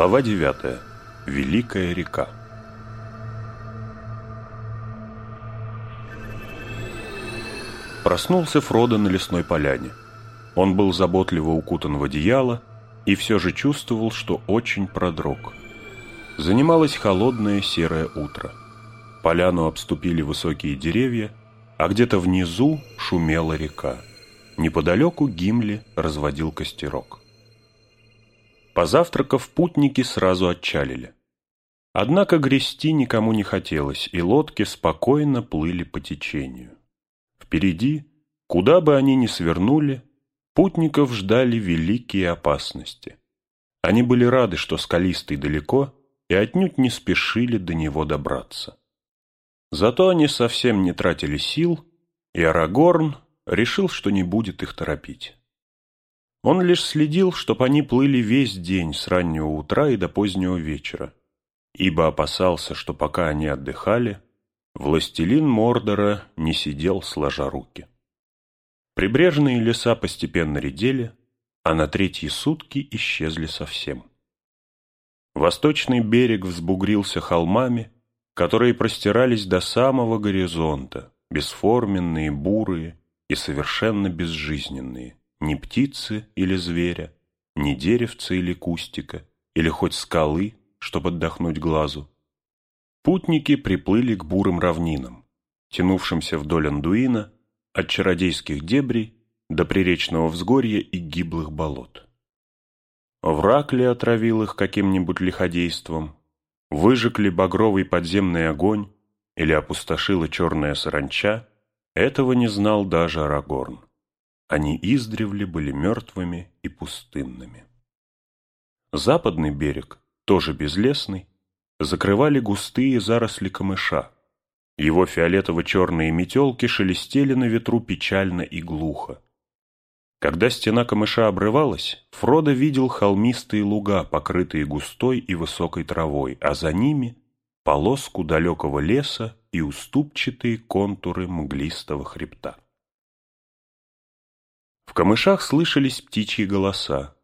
Глава 9. Великая река. Проснулся Фродо на лесной поляне. Он был заботливо укутан в одеяло и все же чувствовал, что очень продрог. Занималось холодное серое утро. Поляну обступили высокие деревья, а где-то внизу шумела река. Неподалеку Гимли разводил костерок. Позавтракав, путники сразу отчалили. Однако грести никому не хотелось, и лодки спокойно плыли по течению. Впереди, куда бы они ни свернули, путников ждали великие опасности. Они были рады, что скалистый далеко, и отнюдь не спешили до него добраться. Зато они совсем не тратили сил, и Арагорн решил, что не будет их торопить. Он лишь следил, чтобы они плыли весь день с раннего утра и до позднего вечера, ибо опасался, что пока они отдыхали, властелин Мордора не сидел сложа руки. Прибрежные леса постепенно редели, а на третьи сутки исчезли совсем. Восточный берег взбугрился холмами, которые простирались до самого горизонта, бесформенные, бурые и совершенно безжизненные ни птицы или зверя, ни деревца или кустика, или хоть скалы, чтобы отдохнуть глазу. Путники приплыли к бурым равнинам, тянувшимся вдоль Андуина, от чародейских дебрей до приречного взгорья и гиблых болот. Враг ли отравил их каким-нибудь лиходейством, выжег ли багровый подземный огонь или опустошила черная саранча, этого не знал даже Арагорн. Они издревле были мертвыми и пустынными. Западный берег, тоже безлесный, закрывали густые заросли камыша. Его фиолетово-черные метелки шелестели на ветру печально и глухо. Когда стена камыша обрывалась, Фродо видел холмистые луга, покрытые густой и высокой травой, а за ними — полоску далекого леса и уступчатые контуры мглистого хребта. В камышах слышались птичьи голоса.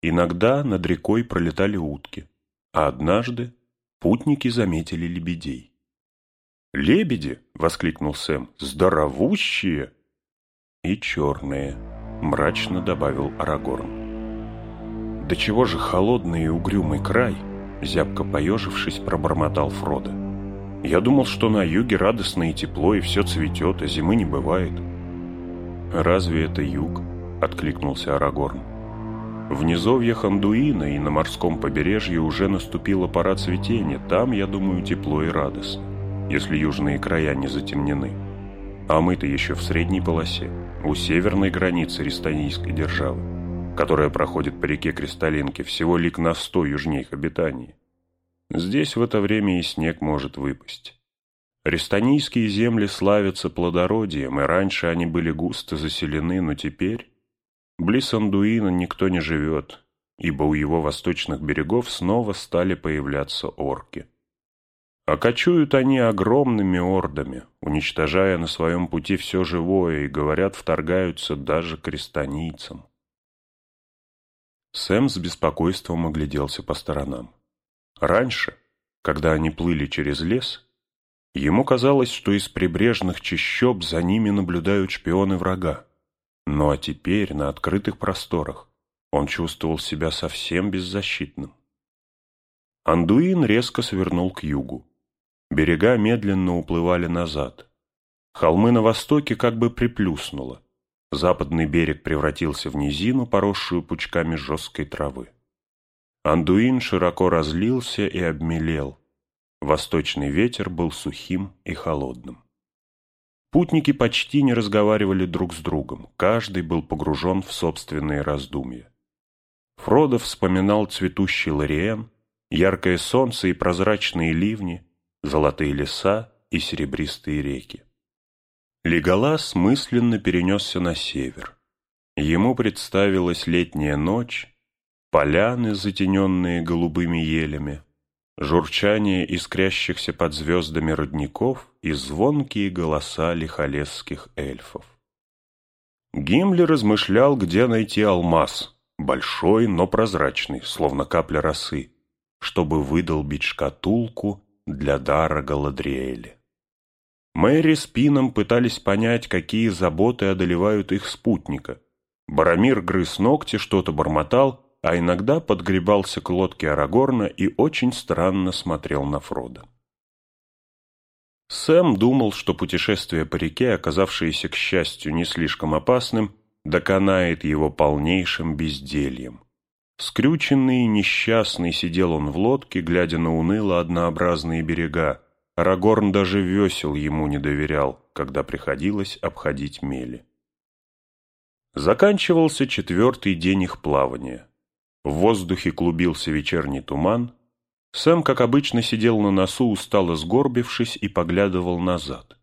Иногда над рекой пролетали утки, а однажды путники заметили лебедей. «Лебеди!» — воскликнул Сэм. «Здоровущие!» «И черные!» — мрачно добавил Арагорн. «Да чего же холодный и угрюмый край!» — зябко поежившись, пробормотал Фродо. «Я думал, что на юге радостно и тепло, и все цветет, а зимы не бывает». «Разве это юг?» — откликнулся Арагорн. В низовьях Андуина и на морском побережье уже наступила пора цветения, там, я думаю, тепло и радостно, если южные края не затемнены. А мы-то еще в средней полосе, у северной границы Рестанийской державы, которая проходит по реке Кристаллинке всего лик на сто южнее их обитаний. Здесь в это время и снег может выпасть. Рестанийские земли славятся плодородием, и раньше они были густо заселены, но теперь близ Андуина никто не живет, ибо у его восточных берегов снова стали появляться орки. А кочуют они огромными ордами, уничтожая на своем пути все живое, и, говорят, вторгаются даже к рестанийцам. Сэм с беспокойством огляделся по сторонам. Раньше, когда они плыли через лес, Ему казалось, что из прибрежных чащоб за ними наблюдают шпионы врага. Ну а теперь, на открытых просторах, он чувствовал себя совсем беззащитным. Андуин резко свернул к югу. Берега медленно уплывали назад. Холмы на востоке как бы приплюснуло. Западный берег превратился в низину, поросшую пучками жесткой травы. Андуин широко разлился и обмелел, Восточный ветер был сухим и холодным. Путники почти не разговаривали друг с другом, каждый был погружен в собственные раздумья. Фродо вспоминал цветущий Лориен, яркое солнце и прозрачные ливни, золотые леса и серебристые реки. Леголас мысленно перенесся на север. Ему представилась летняя ночь, поляны, затененные голубыми елями, журчание искрящихся под звездами родников и звонкие голоса лихолесских эльфов. Гимли размышлял, где найти алмаз, большой, но прозрачный, словно капля росы, чтобы выдолбить шкатулку для дара Галадриэли. Мэри с Пином пытались понять, какие заботы одолевают их спутника. Барамир грыз ногти, что-то бормотал, а иногда подгребался к лодке Арагорна и очень странно смотрел на Фрода. Сэм думал, что путешествие по реке, оказавшееся, к счастью, не слишком опасным, доконает его полнейшим бездельем. Скрюченный и несчастный сидел он в лодке, глядя на уныло однообразные берега. Арагорн даже весел ему не доверял, когда приходилось обходить мели. Заканчивался четвертый день их плавания. В воздухе клубился вечерний туман. Сэм, как обычно, сидел на носу, устало сгорбившись, и поглядывал назад.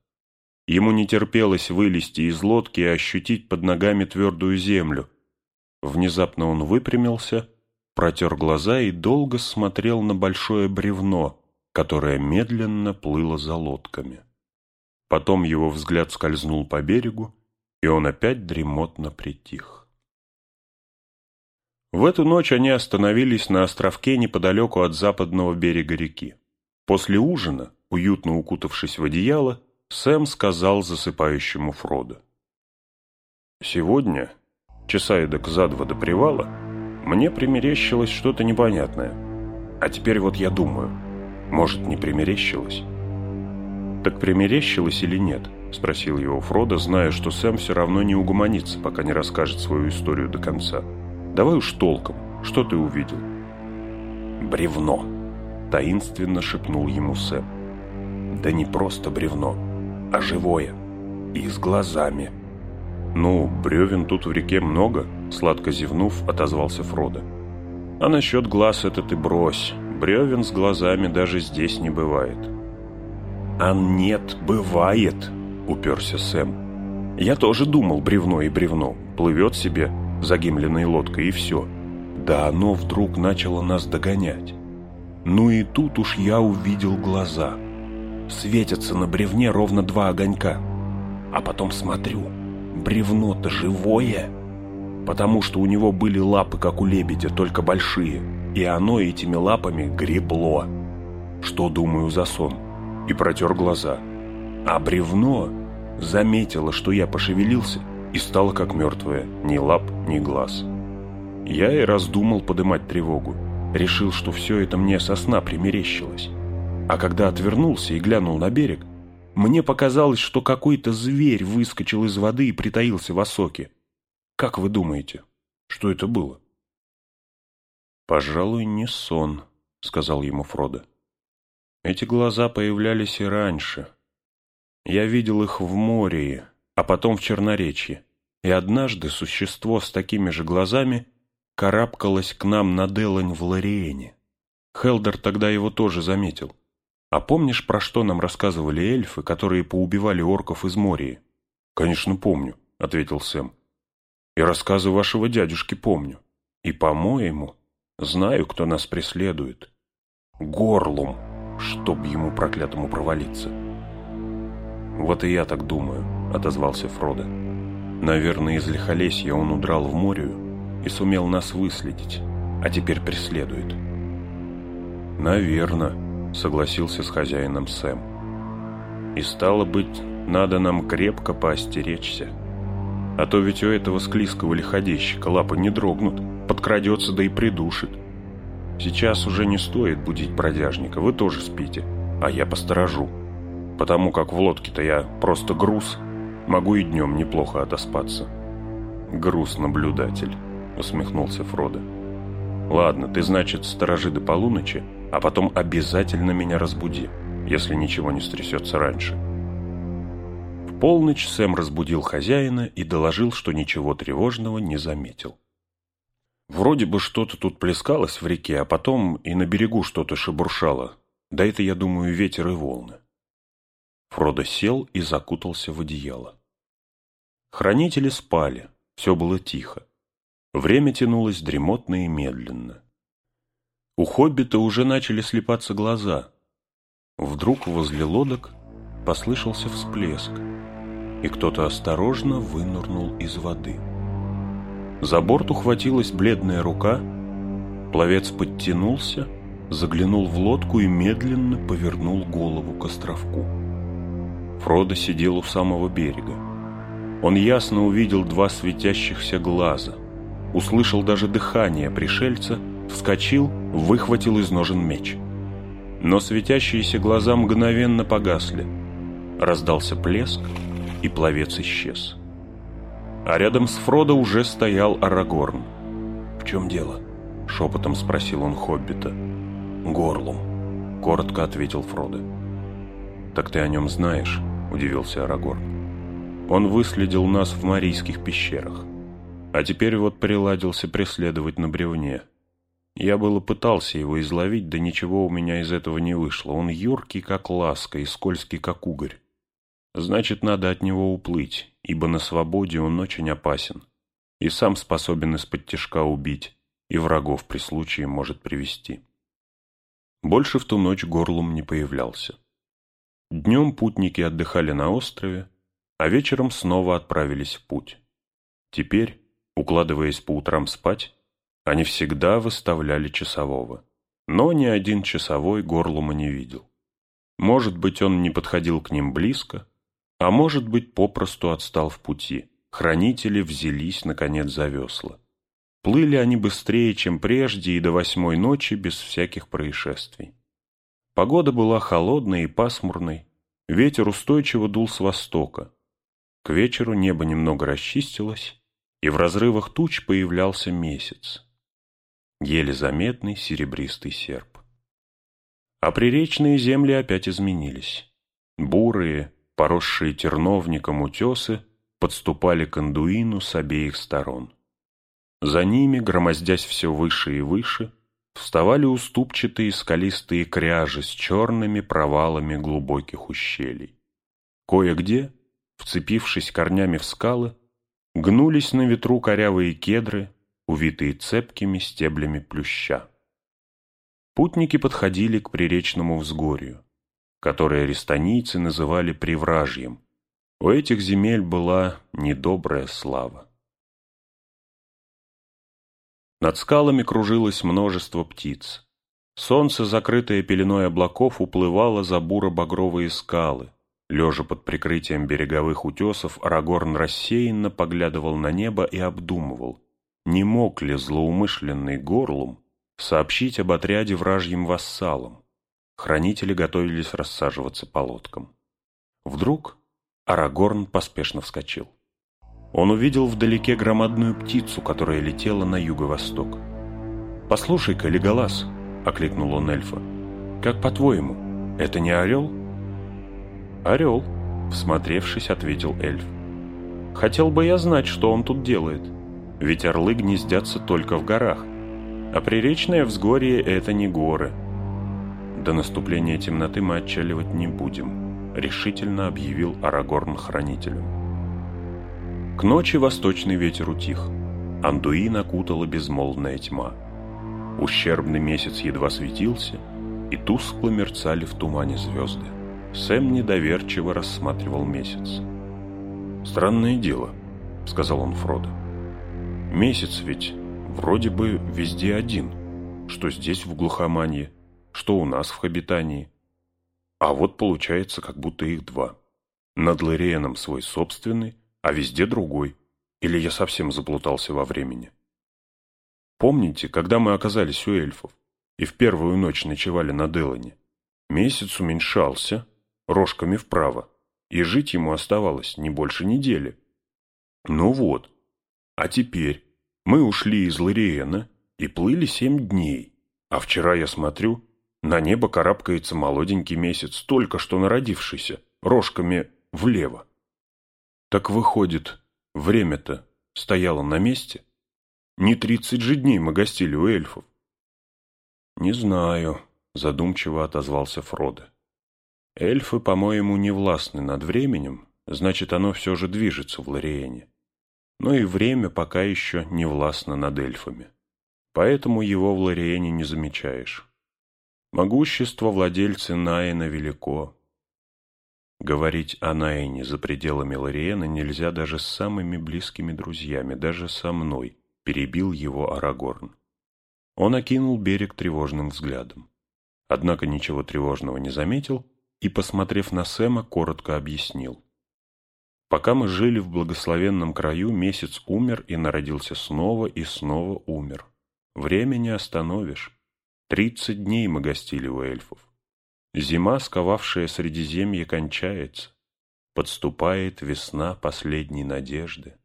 Ему не терпелось вылезти из лодки и ощутить под ногами твердую землю. Внезапно он выпрямился, протер глаза и долго смотрел на большое бревно, которое медленно плыло за лодками. Потом его взгляд скользнул по берегу, и он опять дремотно притих. В эту ночь они остановились на островке неподалеку от западного берега реки. После ужина, уютно укутавшись в одеяло, Сэм сказал засыпающему Фродо. «Сегодня, часа эдак за два до привала, мне примерещилось что-то непонятное. А теперь вот я думаю, может, не примерещилось?» «Так примерещилось или нет?» – спросил его Фродо, зная, что Сэм все равно не угомонится, пока не расскажет свою историю до конца. «Давай уж толком. Что ты увидел?» «Бревно», – таинственно шепнул ему Сэм. «Да не просто бревно а живое. И с глазами. «Ну, бревен тут в реке много», — сладко зевнув, отозвался Фродо. «А насчет глаз это ты брось. Бревен с глазами даже здесь не бывает». «А нет, бывает», — уперся Сэм. «Я тоже думал, бревно и бревно. Плывет себе загимленной лодкой и все. Да оно вдруг начало нас догонять. Ну и тут уж я увидел глаза» светятся на бревне ровно два огонька. А потом смотрю, бревно-то живое, потому что у него были лапы, как у лебедя, только большие, и оно этими лапами гребло. Что, думаю, за сон? И протер глаза. А бревно заметило, что я пошевелился, и стало как мертвое, ни лап, ни глаз. Я и раздумал подымать тревогу. Решил, что все это мне со сна примерещилось. А когда отвернулся и глянул на берег, мне показалось, что какой-то зверь выскочил из воды и притаился в осоке. Как вы думаете, что это было? «Пожалуй, не сон», — сказал ему Фродо. «Эти глаза появлялись и раньше. Я видел их в море, а потом в Черноречье. И однажды существо с такими же глазами карабкалось к нам на Делань в Лориэне. Хелдер тогда его тоже заметил. А помнишь, про что нам рассказывали эльфы, которые поубивали орков из Мории? Конечно, помню, ответил Сэм. И рассказы вашего дядюшки помню. И, по-моему, знаю, кто нас преследует. Горлум, чтоб ему проклятому провалиться. Вот и я так думаю, отозвался Фродо. Наверное, из лихолесья он удрал в Морию и сумел нас выследить, а теперь преследует. Наверное согласился с хозяином Сэм. И стало быть, надо нам крепко поостеречься. А то ведь у этого склизкого лиходейщика лапы не дрогнут, подкрадется да и придушит. Сейчас уже не стоит будить бродяжника, вы тоже спите, а я посторожу. Потому как в лодке-то я просто груз, могу и днем неплохо отоспаться. Груз-наблюдатель, усмехнулся Фродо. Ладно, ты, значит, сторожи до полуночи, а потом обязательно меня разбуди, если ничего не стрясется раньше. В полночь Сэм разбудил хозяина и доложил, что ничего тревожного не заметил. Вроде бы что-то тут плескалось в реке, а потом и на берегу что-то шебуршало. Да это, я думаю, ветер и волны. Фродо сел и закутался в одеяло. Хранители спали, все было тихо. Время тянулось дремотно и медленно. У хоббита уже начали слепаться глаза. Вдруг возле лодок послышался всплеск, и кто-то осторожно вынырнул из воды. За борт ухватилась бледная рука, пловец подтянулся заглянул в лодку и медленно повернул голову к островку. Фродо сидел у самого берега. Он ясно увидел два светящихся глаза, услышал даже дыхание пришельца, вскочил, выхватил из ножен меч. Но светящиеся глаза мгновенно погасли. Раздался плеск, и пловец исчез. А рядом с Фродо уже стоял Арагорн. «В чем дело?» — шепотом спросил он Хоббита. «Горлум», — коротко ответил Фродо. «Так ты о нем знаешь?» — удивился Арагорн. «Он выследил нас в Марийских пещерах, а теперь вот приладился преследовать на бревне. Я было пытался его изловить, да ничего у меня из этого не вышло. Он юркий, как ласка, и скользкий, как угорь. Значит, надо от него уплыть, ибо на свободе он очень опасен. И сам способен из-под тяжка убить, и врагов при случае может привести. Больше в ту ночь горлом не появлялся. Днем путники отдыхали на острове, а вечером снова отправились в путь. Теперь, укладываясь по утрам спать, они всегда выставляли часового. Но ни один часовой горлума не видел. Может быть, он не подходил к ним близко, а может быть, попросту отстал в пути. Хранители взялись, наконец, за весла. Плыли они быстрее, чем прежде, и до восьмой ночи без всяких происшествий. Погода была холодной и пасмурной, ветер устойчиво дул с востока. К вечеру небо немного расчистилось, и в разрывах туч появлялся месяц. Еле заметный серебристый серп. А приречные земли опять изменились. Бурые, поросшие терновником утесы подступали к Андуину с обеих сторон. За ними, громоздясь все выше и выше, вставали уступчатые скалистые кряжи с черными провалами глубоких ущелий. Кое-где, вцепившись корнями в скалы, гнулись на ветру корявые кедры, увитые цепкими стеблями плюща. Путники подходили к приречному взгорью которое рестонийцы называли Привражьем. У этих земель была недобрая слава. Над скалами кружилось множество птиц. Солнце, закрытое пеленой облаков, уплывало за буро-багровые скалы. Лежа под прикрытием береговых утесов, Арагорн рассеянно поглядывал на небо и обдумывал, не мог ли злоумышленный горлум сообщить об отряде вражьим вассалам. Хранители готовились рассаживаться по лодкам. Вдруг Арагорн поспешно вскочил. Он увидел вдалеке громадную птицу, которая летела на юго-восток. «Послушай-ка, Леголас!» — окликнул он эльфа. «Как по-твоему, это не орел?» «Орел», — всмотревшись, ответил эльф. «Хотел бы я знать, что он тут делает, ведь орлы гнездятся только в горах, а приречное взгорье — это не горы». До наступления темноты мы отчаливать не будем, решительно объявил Арагорн хранителю. К ночи восточный ветер утих. Андуин окутала безмолвная тьма. Ущербный месяц едва светился, и тускло мерцали в тумане звезды. Сэм недоверчиво рассматривал месяц. «Странное дело», — сказал он Фродо. «Месяц ведь вроде бы везде один, что здесь в глухоманье, что у нас в Хобитании. А вот получается, как будто их два. Над Лориеном свой собственный, а везде другой. Или я совсем заплутался во времени. Помните, когда мы оказались у эльфов и в первую ночь ночевали на Делане? Месяц уменьшался, рожками вправо, и жить ему оставалось не больше недели. Ну вот, а теперь мы ушли из Лориена и плыли семь дней, а вчера я смотрю, на небо карабкается молоденький месяц, только что народившийся, рожками влево. Так выходит, время-то стояло на месте? Не тридцать же дней мы гостили у эльфов. Не знаю, задумчиво отозвался Фродо. Эльфы, по-моему, не властны над временем, значит, оно все же движется в Лориэне. Но и время пока еще не властно над эльфами. Поэтому его в Лориэне не замечаешь. Могущество владельца Наина велико. Говорить о Наине за пределами Лориена нельзя даже с самыми близкими друзьями, даже со мной, перебил его Арагорн. Он окинул берег тревожным взглядом. однако ничего тревожного не заметил и, посмотрев на Сэма, коротко объяснил. Пока мы жили в благословенном краю, месяц умер и народился снова и снова умер. Время не остановишь. Тридцать дней мы гостили у эльфов. Зима, сковавшая Средиземье, кончается. Подступает весна последней надежды.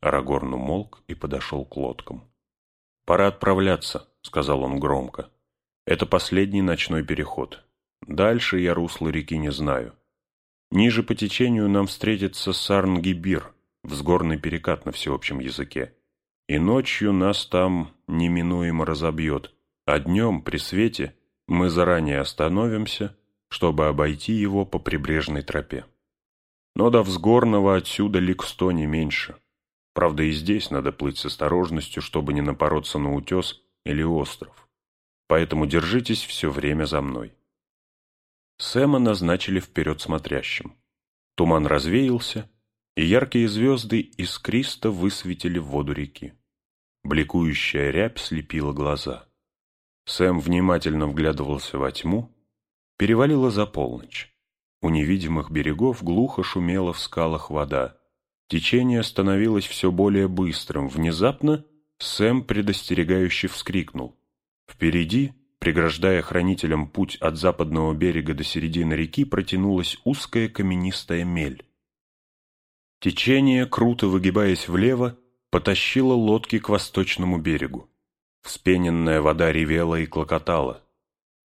Арагорн умолк и подошел к лодкам. «Пора отправляться», — сказал он громко. «Это последний ночной переход. Дальше я русла реки не знаю. Ниже по течению нам встретится Сарнгибир, взгорный перекат на всеобщем языке. И ночью нас там неминуемо разобьет, а днем при свете мы заранее остановимся, чтобы обойти его по прибрежной тропе. Но до взгорного отсюда лик сто не меньше. Правда, и здесь надо плыть с осторожностью, чтобы не напороться на утес или остров. Поэтому держитесь все время за мной. Сэма назначили вперед смотрящим. Туман развеялся, и яркие звезды искристо высветили в воду реки. Бликующая рябь слепила глаза. Сэм внимательно вглядывался во тьму. Перевалило за полночь. У невидимых берегов глухо шумела в скалах вода. Течение становилось все более быстрым. Внезапно Сэм предостерегающе вскрикнул. Впереди, преграждая хранителям путь от западного берега до середины реки, протянулась узкая каменистая мель. Течение, круто выгибаясь влево, потащило лодки к восточному берегу. Вспененная вода ревела и клокотала.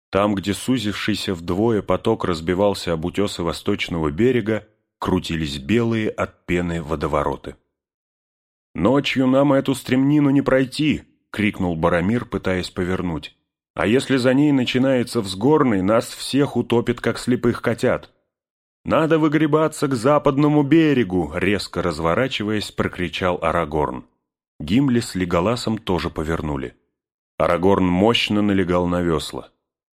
Там, где сузившийся вдвое поток разбивался об утесы восточного берега, крутились белые от пены водовороты. «Ночью нам эту стремнину не пройти!» — крикнул Барамир, пытаясь повернуть. «А если за ней начинается взгорный, нас всех утопит, как слепых котят!» «Надо выгребаться к западному берегу!» — резко разворачиваясь, прокричал Арагорн. Гимли с Леголасом тоже повернули. Арагорн мощно налегал на весла.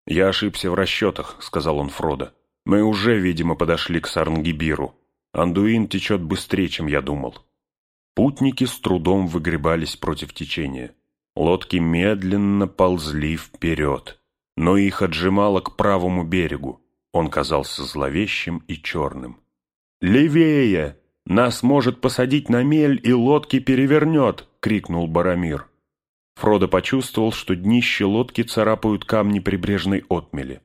«Я ошибся в расчетах», — сказал он Фродо. «Мы уже, видимо, подошли к Сарнгибиру. Андуин течет быстрее, чем я думал». Путники с трудом выгребались против течения. Лодки медленно ползли вперед, но их отжимало к правому берегу. Он казался зловещим и черным. «Левее! Нас может посадить на мель, и лодки перевернет!» — крикнул Барамир. Фродо почувствовал, что днище лодки царапают камни прибрежной отмели.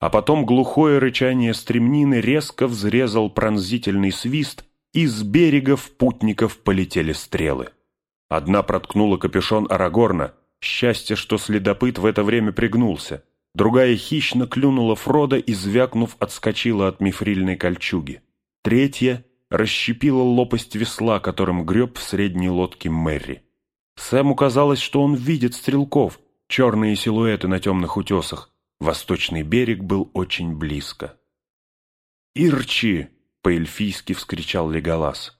А потом глухое рычание стремнины резко взрезал пронзительный свист, и с берегов путников полетели стрелы. Одна проткнула капюшон Арагорна, счастье, что следопыт в это время пригнулся. Другая хищно клюнула Фрода и, звякнув, отскочила от мифрильной кольчуги. Третья расщепила лопасть весла, которым греб в средней лодке Мэри. Сэму казалось, что он видит стрелков, черные силуэты на темных утесах. Восточный берег был очень близко. «Ирчи!» — по-эльфийски вскричал Леголас.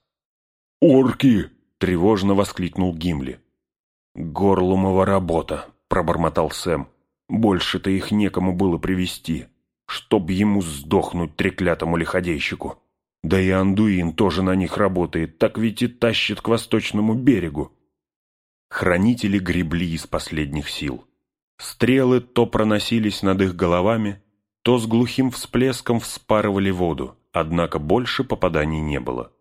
«Орки!» — тревожно воскликнул Гимли. «Горлумова работа!» — пробормотал Сэм. «Больше-то их некому было привести, чтоб ему сдохнуть треклятому лиходейщику. Да и Андуин тоже на них работает, так ведь и тащит к восточному берегу. Хранители гребли из последних сил. Стрелы то проносились над их головами, то с глухим всплеском вспарывали воду, однако больше попаданий не было.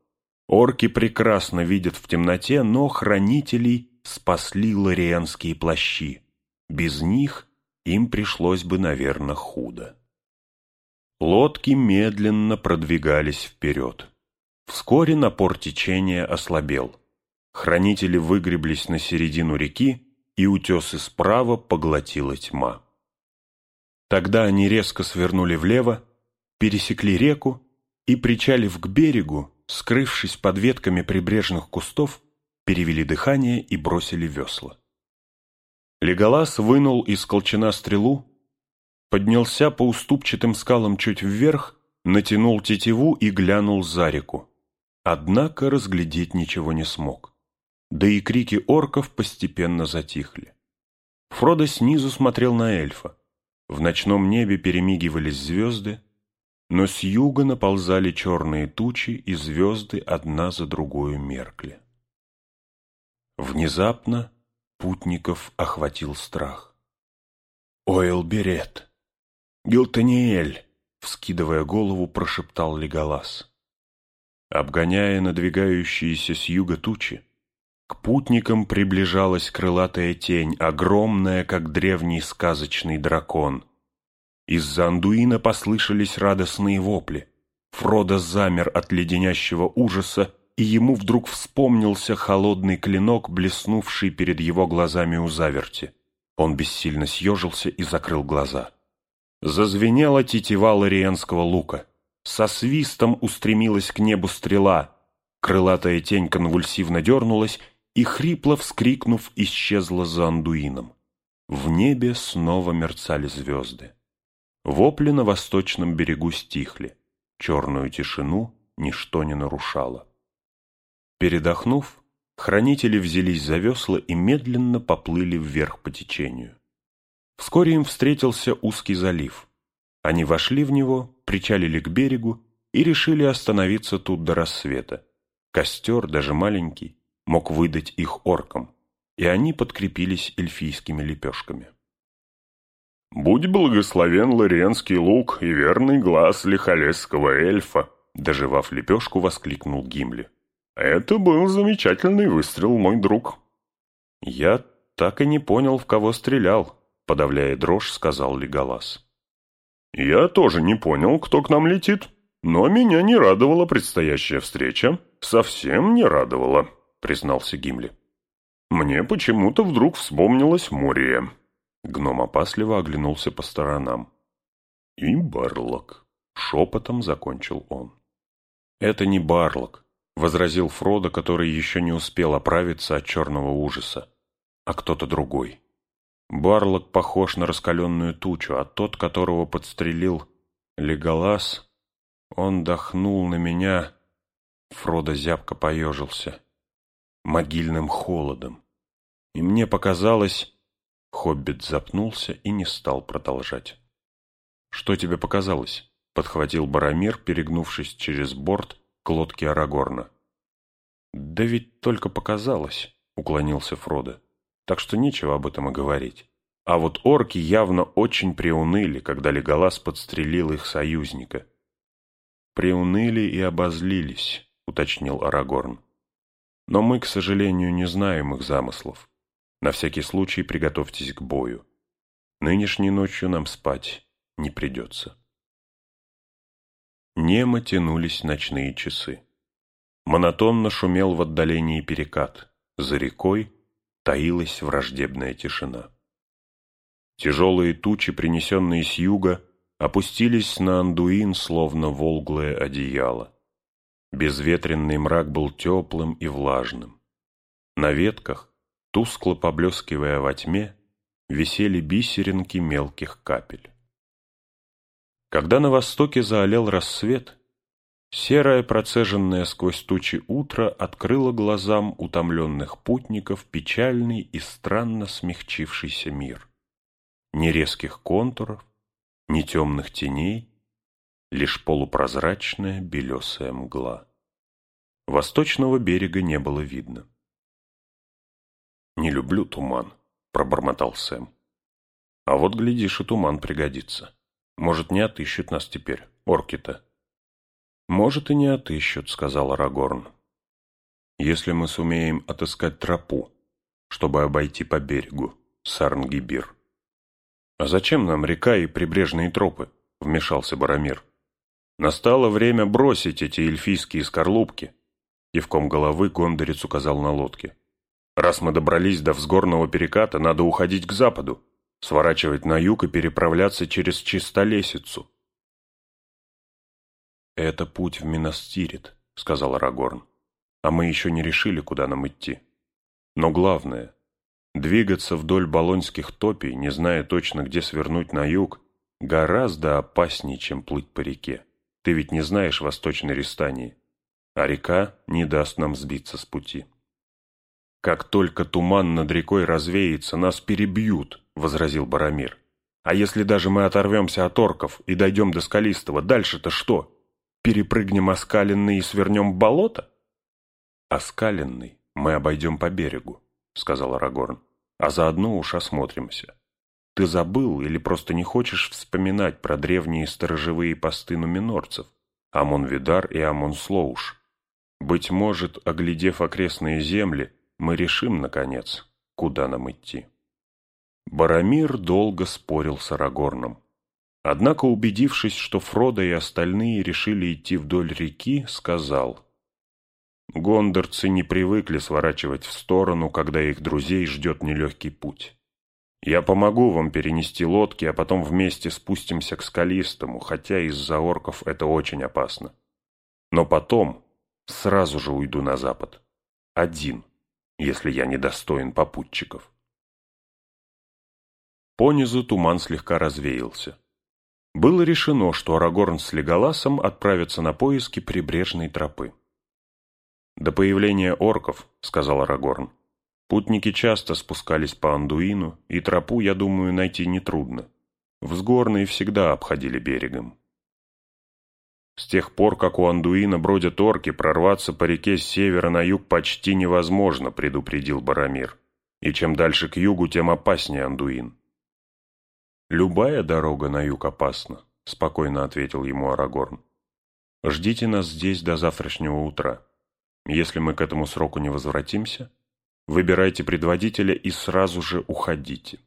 Орки прекрасно видят в темноте, но хранителей спасли лорианские плащи. Без них им пришлось бы, наверное, худо. Лодки медленно продвигались вперед. Вскоре напор течения ослабел. Хранители выгреблись на середину реки, и утесы справа поглотила тьма. Тогда они резко свернули влево, пересекли реку и, причалив к берегу, скрывшись под ветками прибрежных кустов, перевели дыхание и бросили весла. Леголас вынул из колчана стрелу, поднялся по уступчатым скалам чуть вверх, натянул тетиву и глянул за реку. Однако разглядеть ничего не смог да и крики орков постепенно затихли. Фродо снизу смотрел на эльфа. В ночном небе перемигивались звезды, но с юга наползали черные тучи, и звезды одна за другую меркли. Внезапно путников охватил страх. «Ойл Берет! Гилтаниэль!» — вскидывая голову, прошептал Леголас. Обгоняя надвигающиеся с юга тучи, к путникам приближалась крылатая тень, огромная, как древний сказочный дракон. Из-за Андуина послышались радостные вопли. Фродо замер от леденящего ужаса, и ему вдруг вспомнился холодный клинок, блеснувший перед его глазами у заверти. Он бессильно съежился и закрыл глаза. Зазвенела тетива лариенского лука. Со свистом устремилась к небу стрела. Крылатая тень конвульсивно дернулась и, хрипло вскрикнув, исчезла за андуином. В небе снова мерцали звезды. Вопли на восточном берегу стихли. Черную тишину ничто не нарушало. Передохнув, хранители взялись за весла и медленно поплыли вверх по течению. Вскоре им встретился узкий залив. Они вошли в него, причалили к берегу и решили остановиться тут до рассвета. Костер, даже маленький, мог выдать их оркам, и они подкрепились эльфийскими лепешками. «Будь благословен лариенский лук и верный глаз лихолесского эльфа!» Доживав лепешку, воскликнул Гимли. «Это был замечательный выстрел, мой друг!» «Я так и не понял, в кого стрелял», подавляя дрожь, сказал Леголас. «Я тоже не понял, кто к нам летит, но меня не радовала предстоящая встреча. Совсем не радовала», — признался Гимли. «Мне почему-то вдруг вспомнилась Мория». Гном опасливо оглянулся по сторонам. «И Барлок», — шепотом закончил он. «Это не Барлок», — возразил Фродо, который еще не успел оправиться от черного ужаса, — «а кто-то другой». Барлок похож на раскаленную тучу, а тот, которого подстрелил Леголас, он дохнул на меня, Фродо зябко поежился, могильным холодом. И мне показалось... Хоббит запнулся и не стал продолжать. «Что тебе показалось?» — подхватил Барамир, перегнувшись через борт к лодке Арагорна. «Да ведь только показалось», — уклонился Фродо так что нечего об этом и говорить. А вот орки явно очень приуныли, когда Леголас подстрелил их союзника. «Приуныли и обозлились», — уточнил Арагорн. «Но мы, к сожалению, не знаем их замыслов. На всякий случай приготовьтесь к бою. Нынешней ночью нам спать не придется». Немо тянулись ночные часы. Монотонно шумел в отдалении перекат. За рекой таилась враждебная тишина. Тяжелые тучи, принесенные с юга, опустились на Андуин, словно волглое одеяло. Безветренный мрак был теплым и влажным. На ветках, тускло поблескивая во тьме, висели бисеринки мелких капель. Когда на востоке заолел рассвет, Серое, процеженное сквозь тучи утро открыло глазам утомленных путников печальный и странно смягчившийся мир. Ни резких контуров, ни темных теней, лишь полупрозрачная белесая мгла. Восточного берега не было видно. «Не люблю туман», — пробормотал Сэм. «А вот, глядишь, и туман пригодится. Может, не отыщут нас теперь, орки-то». «Может, и не отыщут», — сказал Арагорн. «Если мы сумеем отыскать тропу, чтобы обойти по берегу, Сарнгибир». «А зачем нам река и прибрежные тропы?» — вмешался Барамир. «Настало время бросить эти эльфийские скорлупки», — кивком головы Гондорец указал на лодке. «Раз мы добрались до взгорного переката, надо уходить к западу, сворачивать на юг и переправляться через Чистолесицу». «Это путь в Минастирит», — сказал Арагорн. «А мы еще не решили, куда нам идти. Но главное, двигаться вдоль Болонских топий, не зная точно, где свернуть на юг, гораздо опаснее, чем плыть по реке. Ты ведь не знаешь Восточной Рестании, а река не даст нам сбиться с пути». «Как только туман над рекой развеется, нас перебьют», — возразил Барамир. «А если даже мы оторвемся от орков и дойдем до Скалистого, дальше-то что?» перепрыгнем Оскаленный и свернем болото? Оскаленный мы обойдем по берегу, сказал Арагорн, а заодно уж осмотримся. Ты забыл или просто не хочешь вспоминать про древние сторожевые посты нуминорцев, Амон-Видар и Амон-Слоуш. Быть может, оглядев окрестные земли, мы решим, наконец, куда нам идти. Барамир долго спорил с Арагорном. Однако, убедившись, что Фродо и остальные решили идти вдоль реки, сказал, «Гондорцы не привыкли сворачивать в сторону, когда их друзей ждет нелегкий путь. Я помогу вам перенести лодки, а потом вместе спустимся к скалистому, хотя из-за орков это очень опасно. Но потом сразу же уйду на запад. Один, если я недостоин попутчиков». Понизу туман слегка развеялся. Было решено, что Арагорн с Леголасом отправятся на поиски прибрежной тропы. «До появления орков», — сказал Арагорн, — «путники часто спускались по Андуину, и тропу, я думаю, найти нетрудно. Взгорные всегда обходили берегом». С тех пор, как у Андуина бродят орки, прорваться по реке с севера на юг почти невозможно, предупредил Барамир. И чем дальше к югу, тем опаснее Андуин. «Любая дорога на юг опасна», — спокойно ответил ему Арагорн. «Ждите нас здесь до завтрашнего утра. Если мы к этому сроку не возвратимся, выбирайте предводителя и сразу же уходите».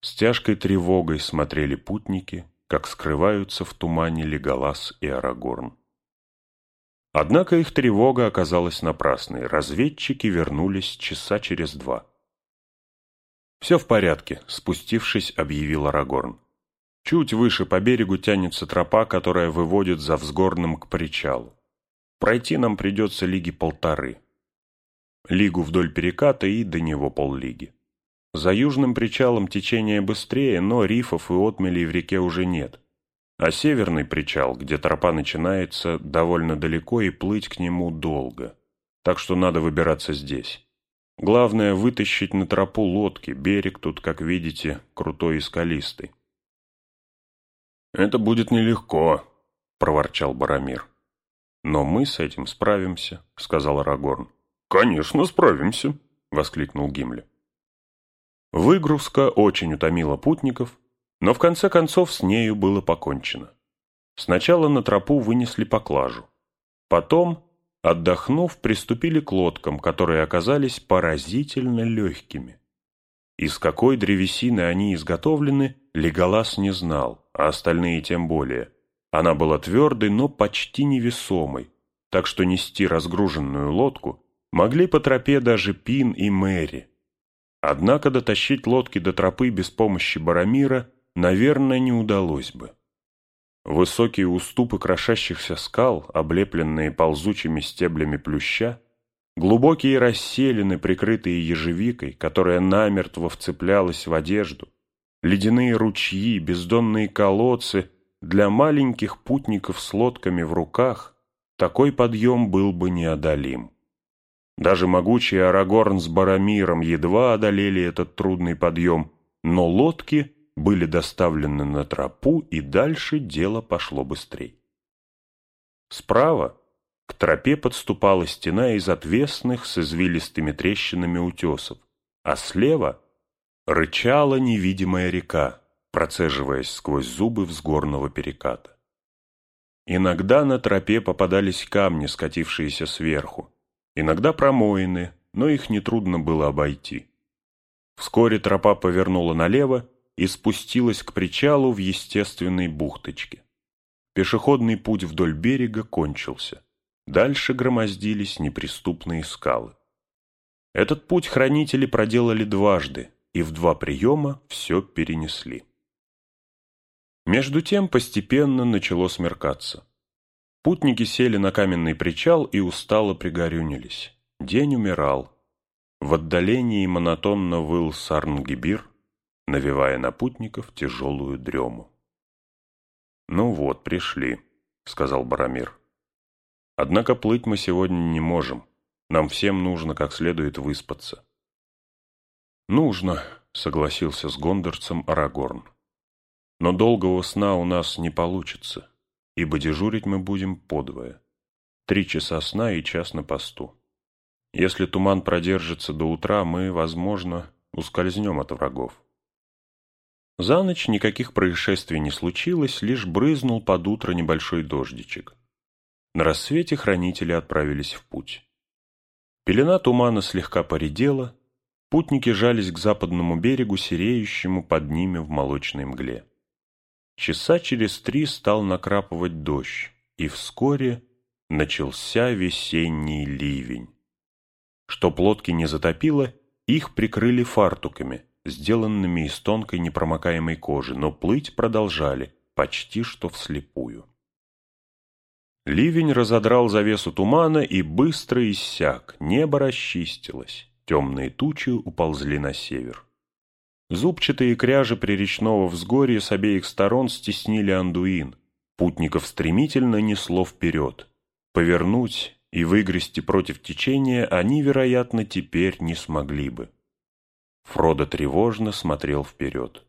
С тяжкой тревогой смотрели путники, как скрываются в тумане Леголас и Арагорн. Однако их тревога оказалась напрасной. Разведчики вернулись часа через два. «Все в порядке», — спустившись, объявил Арагорн. «Чуть выше по берегу тянется тропа, которая выводит за взгорным к причалу. Пройти нам придется лиги полторы. Лигу вдоль переката и до него поллиги. За южным причалом течение быстрее, но рифов и отмелей в реке уже нет. А северный причал, где тропа начинается, довольно далеко и плыть к нему долго. Так что надо выбираться здесь. Главное вытащить на тропу лодки, берег тут, как видите, крутой и скалистый. «Это будет нелегко», — проворчал Барамир. «Но мы с этим справимся», — сказал Арагорн. «Конечно, справимся», — воскликнул Гимли. Выгрузка очень утомила путников, но в конце концов с нею было покончено. Сначала на тропу вынесли поклажу. Потом Отдохнув, приступили к лодкам, которые оказались поразительно легкими. Из какой древесины они изготовлены, Леголас не знал, а остальные тем более. Она была твердой, но почти невесомой, так что нести разгруженную лодку могли по тропе даже Пин и Мэри. Однако дотащить лодки до тропы без помощи Барамира, наверное, не удалось бы. Высокие уступы крошащихся скал, облепленные ползучими стеблями плюща, глубокие расселины, прикрытые ежевикой, которая намертво вцеплялась в одежду, ледяные ручьи, бездонные колодцы для маленьких путников с лодками в руках такой подъем был бы неодолим. Даже могучий Арагорн с Барамиром едва одолели этот трудный подъем, но лодки были доставлены на тропу, и дальше дело пошло быстрее. Справа к тропе подступала стена из отвесных с извилистыми трещинами утесов, а слева рычала невидимая река, процеживаясь сквозь зубы взгорного переката. Иногда на тропе попадались камни, скатившиеся сверху, иногда промоины, но их нетрудно было обойти. Вскоре тропа повернула налево, и спустилась к причалу в естественной бухточке. Пешеходный путь вдоль берега кончился. Дальше громоздились неприступные скалы. Этот путь хранители проделали дважды, и в два приема все перенесли. Между тем постепенно начало смеркаться. Путники сели на каменный причал и устало пригорюнились. День умирал. В отдалении монотонно выл Сарнгибир, навевая на путников тяжелую дрему. «Ну вот, пришли», — сказал Барамир. «Однако плыть мы сегодня не можем. Нам всем нужно как следует выспаться». «Нужно», — согласился с гондорцем Арагорн. «Но долгого сна у нас не получится, ибо дежурить мы будем подвое. Три часа сна и час на посту. Если туман продержится до утра, мы, возможно, ускользнем от врагов. За ночь никаких происшествий не случилось, лишь брызнул под утро небольшой дождичек. На рассвете хранители отправились в путь. Пелена тумана слегка поредела, путники жались к западному берегу, сереющему под ними в молочной мгле. Часа через три стал накрапывать дождь, и вскоре начался весенний ливень. Чтоб лодки не затопило, их прикрыли фартуками, сделанными из тонкой непромокаемой кожи, но плыть продолжали, почти что вслепую. Ливень разодрал завесу тумана и быстро иссяк, небо расчистилось, темные тучи уползли на север. Зубчатые кряжи приречного взгорья с обеих сторон стеснили Андуин. Путников стремительно несло вперед. Повернуть и выгрести против течения они, вероятно, теперь не смогли бы. Фродо тревожно смотрел вперед.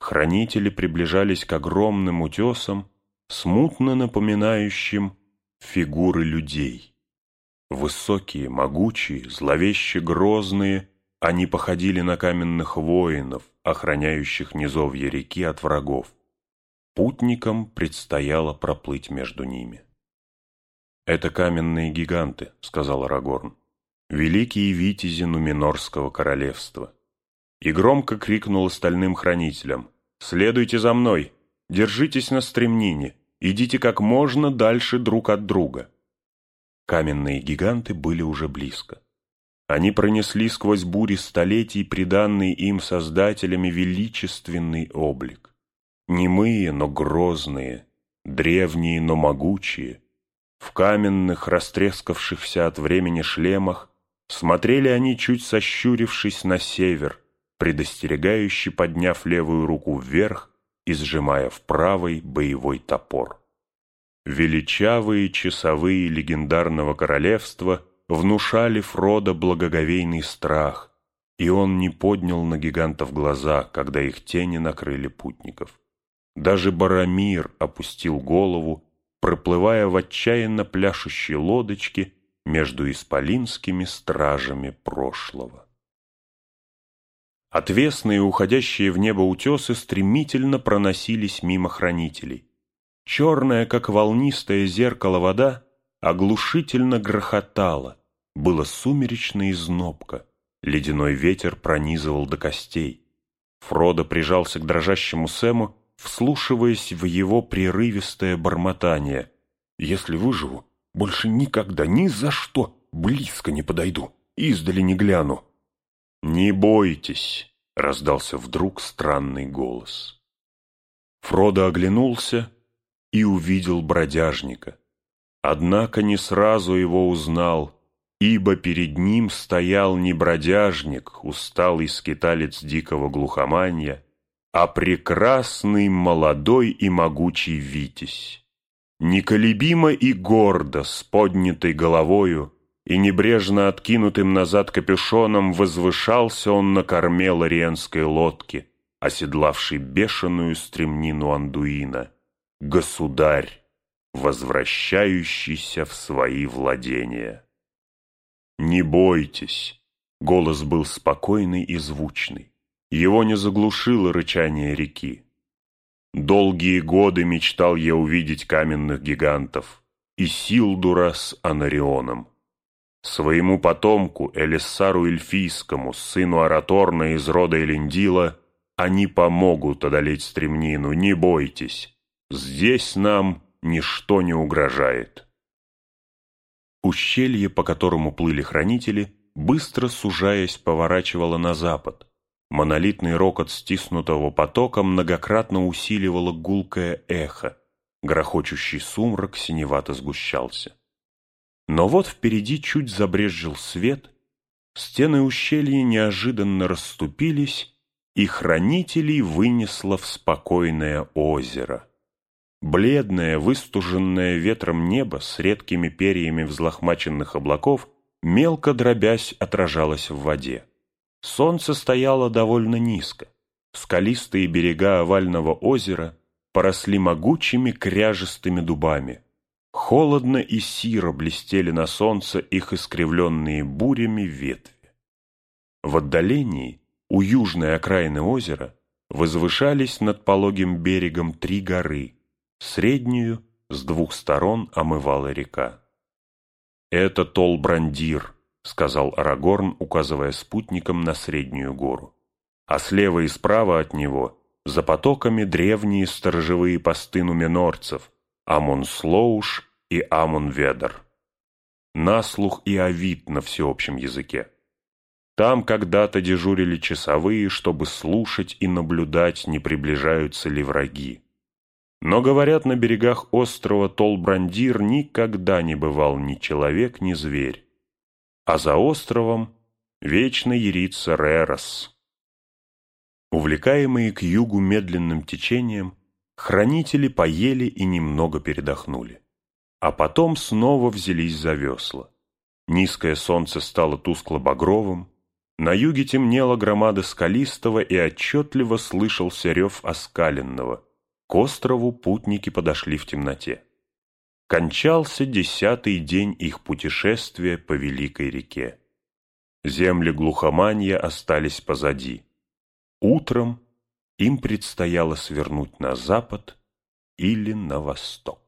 Хранители приближались к огромным утесам, смутно напоминающим фигуры людей. Высокие, могучие, зловеще грозные, они походили на каменных воинов, охраняющих низовья реки от врагов. Путникам предстояло проплыть между ними. «Это каменные гиганты», — сказал Арагорн, — «великие витязи Нуминорского королевства». И громко крикнул остальным хранителям, «Следуйте за мной!» Держитесь на стремнине, идите как можно дальше друг от друга. Каменные гиганты были уже близко. Они пронесли сквозь бури столетий приданный им создателями величественный облик. Немые, но грозные, древние, но могучие. В каменных, растрескавшихся от времени шлемах смотрели они, чуть сощурившись на север, предостерегающе подняв левую руку вверх и сжимая в правой боевой топор. Величавые часовые легендарного королевства внушали Фродо благоговейный страх, и он не поднял на гигантов глаза, когда их тени накрыли путников. Даже Барамир опустил голову, проплывая в отчаянно пляшущей лодочке между исполинскими стражами прошлого. Отвесные, уходящие в небо утесы стремительно проносились мимо хранителей. Черная, как волнистое зеркало вода, оглушительно грохотала, было сумеречно и знобко, ледяной ветер пронизывал до костей. Фродо прижался к дрожащему Сэму, вслушиваясь в его прерывистое бормотание. «Если выживу, больше никогда, ни за что близко не подойду, издали не гляну. «Не бойтесь!» — раздался вдруг странный голос. Фродо оглянулся и увидел бродяжника. Однако не сразу его узнал, ибо перед ним стоял не бродяжник, усталый скиталец дикого глухоманья, а прекрасный молодой и могучий Витязь. Неколебимо и гордо, с поднятой головою, и небрежно откинутым назад капюшоном возвышался он на корме лориенской лодки, оседлавший бешеную стремнину Андуина. Государь, возвращающийся в свои владения. «Не бойтесь!» — голос был спокойный и звучный. Его не заглушило рычание реки. Долгие годы мечтал я увидеть каменных гигантов и Силдура с Анарионом. Своему потомку, Элиссару Эльфийскому, сыну Араторна из рода Элендила, они помогут одолеть стремнину, не бойтесь. Здесь нам ничто не угрожает. Ущелье, по которому плыли хранители, быстро сужаясь, поворачивало на запад. Монолитный рокот стиснутого потока многократно усиливало гулкое эхо. Грохочущий сумрак синевато сгущался. Но вот впереди чуть забрезжил свет, стены ущелья неожиданно расступились, и хранителей вынесло в спокойное озеро. Бледное, выстуженное ветром небо с редкими перьями взлохмаченных облаков мелко дробясь отражалось в воде. Солнце стояло довольно низко. Скалистые берега овального озера поросли могучими кряжестыми дубами. Холодно и сиро блестели на солнце их искривленные бурями ветви. В отдалении, у южной окраины озера, возвышались над пологим берегом три горы, среднюю с двух сторон омывала река. «Это Толбрандир», — сказал Арагорн, указывая спутником на среднюю гору. «А слева и справа от него, за потоками древние сторожевые посты нуменорцев, Амон-Слоуш и Амон-Ведер. Наслух и Авид на всеобщем языке. Там когда-то дежурили часовые, чтобы слушать и наблюдать, не приближаются ли враги. Но, говорят, на берегах острова Толбрандир никогда не бывал ни человек, ни зверь. А за островом вечно ярится Рерос. Увлекаемые к югу медленным течением, хранители поели и немного передохнули. А потом снова взялись за весла. Низкое солнце стало тускло-багровым, на юге темнела громада скалистого и отчетливо слышался рев оскаленного, к острову путники подошли в темноте. Кончался десятый день их путешествия по Великой реке. Земли глухоманья остались позади. Утром им предстояло свернуть на запад или на восток.